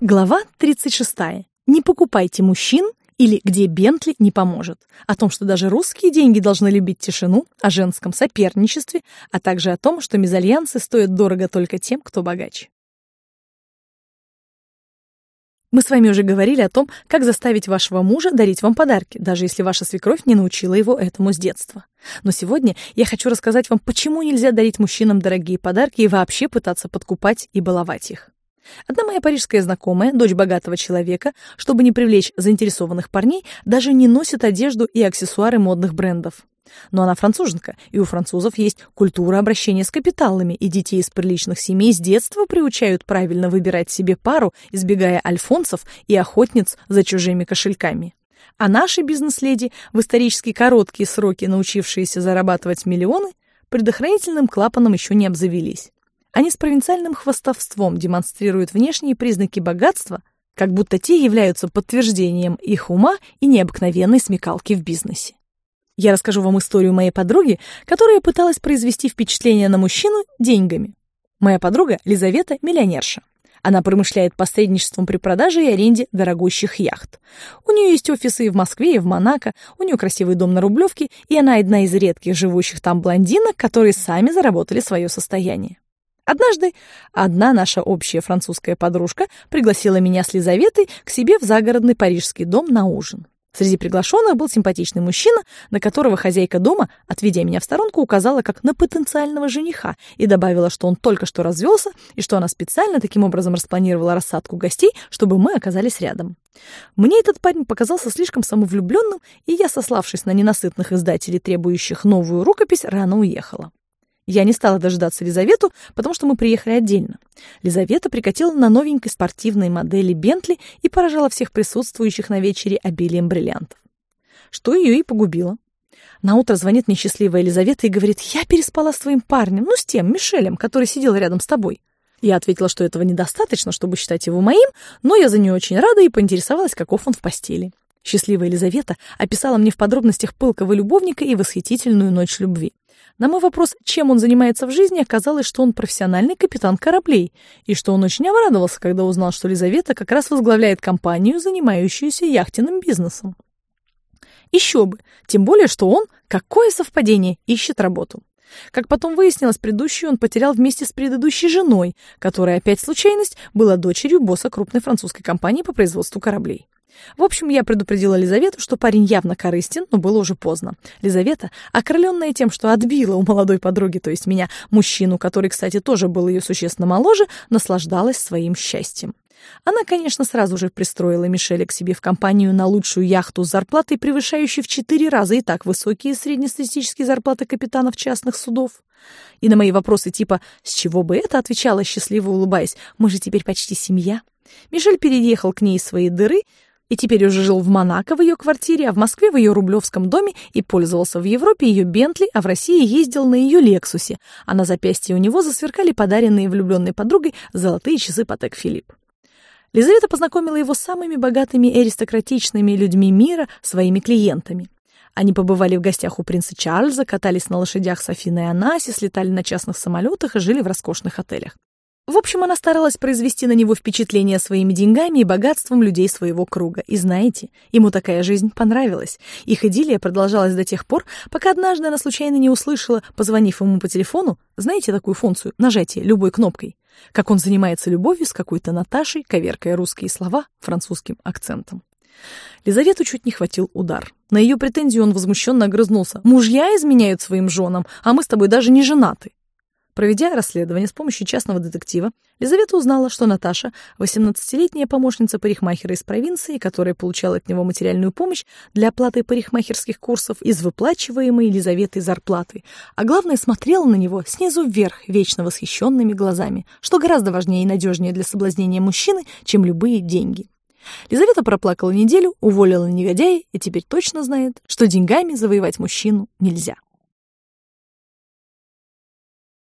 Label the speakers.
Speaker 1: Глава 36. Не покупайте мужчин или где Бентли не поможет. О том, что даже русские деньги должны любить тишину, о женском соперничестве, а также о том, что мезальянсы стоят дорого только тем, кто богаче. Мы с вами уже говорили о том, как заставить вашего мужа дарить вам подарки, даже если ваша свекровь не научила его этому с детства. Но сегодня я хочу рассказать вам, почему нельзя дарить мужчинам дорогие подарки и вообще пытаться подкупать и баловать их. Одна моя парижская знакомая, дочь богатого человека, чтобы не привлечь заинтересованных парней, даже не носит одежду и аксессуары модных брендов. Но она француженка, и у французов есть культура обращения с капиталами, и детей из приличных семей с детства приучают правильно выбирать себе пару, избегая альфонсов и охотниц за чужими кошельками. А наши бизнес-леди, в исторически короткие сроки научившиеся зарабатывать миллионы, предохранительным клапаном еще не обзавелись. Они с провинциальным хвастовством демонстрируют внешние признаки богатства, как будто те являются подтверждением их ума и необыкновенной смекалки в бизнесе. Я расскажу вам историю моей подруги, которая пыталась произвести впечатление на мужчину деньгами. Моя подруга Лизавета – миллионерша. Она промышляет посредничеством при продаже и аренде дорогущих яхт. У нее есть офисы и в Москве, и в Монако, у нее красивый дом на Рублевке, и она одна из редких живущих там блондинок, которые сами заработали свое состояние. Однажды одна наша общая французская подружка пригласила меня с Лизаветой к себе в загородный парижский дом на ужин. Среди приглашенных был симпатичный мужчина, на которого хозяйка дома, отведя меня в сторонку, указала как на потенциального жениха и добавила, что он только что развелся и что она специально таким образом распланировала рассадку гостей, чтобы мы оказались рядом. Мне этот парень показался слишком самовлюбленным, и я, сославшись на ненасытных издателей, требующих новую рукопись, рано уехала. Я не стала дожидаться Лизавету, потому что мы приехали отдельно. Лизавета прикатила на новенькой спортивной модели Бентли и поражала всех присутствующих на вечере обилием бриллиантов. Что ее и погубило. Наутро звонит несчастливая Елизавета и говорит, «Я переспала с твоим парнем, ну, с тем, Мишелем, который сидел рядом с тобой». Я ответила, что этого недостаточно, чтобы считать его моим, но я за нее очень рада и поинтересовалась, каков он в постели. Счастливая Елизавета описала мне в подробностях пылкого любовника и восхитительную ночь любви. На мой вопрос, чем он занимается в жизни, оказалось, что он профессиональный капитан кораблей, и что он очень обрадовался, когда узнал, что Лизавета как раз возглавляет компанию, занимающуюся яхтенным бизнесом. Еще бы, тем более, что он, какое совпадение, ищет работу. Как потом выяснилось, предыдущую он потерял вместе с предыдущей женой, которая, опять случайность, была дочерью босса крупной французской компании по производству кораблей. В общем, я предупредила Лизавету, что парень явно корыстен, но было уже поздно. Лизавета, окрыленная тем, что отбила у молодой подруги, то есть меня, мужчину, который, кстати, тоже был ее существенно моложе, наслаждалась своим счастьем. Она, конечно, сразу же пристроила Мишеля к себе в компанию на лучшую яхту с зарплатой, превышающей в четыре раза и так высокие среднестатистические зарплаты капитанов частных судов. И на мои вопросы типа «С чего бы это?» отвечала, счастливо улыбаясь «Мы же теперь почти семья». Мишель переехал к ней из своей дыры, и теперь уже жил в Монако в ее квартире, а в Москве в ее рублевском доме и пользовался в Европе ее Бентли, а в России ездил на ее Лексусе, а на запястье у него засверкали подаренные влюбленной подругой золотые часы Патек Филипп. Лизавета познакомила его с самыми богатыми и аристократичными людьми мира, своими клиентами. Они побывали в гостях у принца Чарльза, катались на лошадях с Афиной и Анаси, слетали на частных самолетах и жили в роскошных отелях. В общем, она старалась произвести на него впечатление своими деньгами и богатством людей своего круга. И знаете, ему такая жизнь понравилась. Их идиллия продолжалась до тех пор, пока однажды она случайно не услышала, позвонив ему по телефону, знаете такую функцию, нажатие любой кнопкой, как он занимается любовью с какой-то Наташей, коверкая русские слова французским акцентом. Лизавету чуть не хватил удар. На ее претензию он возмущенно огрызнулся. «Мужья изменяют своим женам, а мы с тобой даже не женаты». Проведя расследование с помощью частного детектива, Лизавета узнала, что Наташа, 18-летняя помощница парикмахера из провинции, которая получала от него материальную помощь для оплаты парикмахерских курсов из выплачиваемой Елизаветой зарплаты, а главное, смотрела на него снизу вверх вечно восхищенными глазами, что гораздо важнее и надежнее для соблазнения мужчины, чем любые деньги. Лизавета проплакала неделю, уволила негодяя и теперь точно знает, что деньгами завоевать мужчину нельзя.